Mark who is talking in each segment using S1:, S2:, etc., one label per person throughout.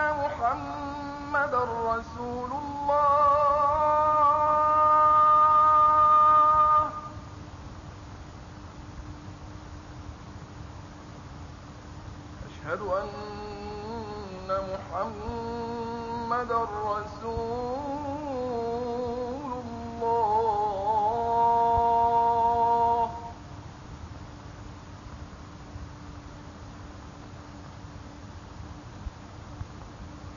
S1: محمد رسول الله أشهد أن رسول الله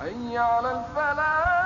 S1: حي على الفلاح.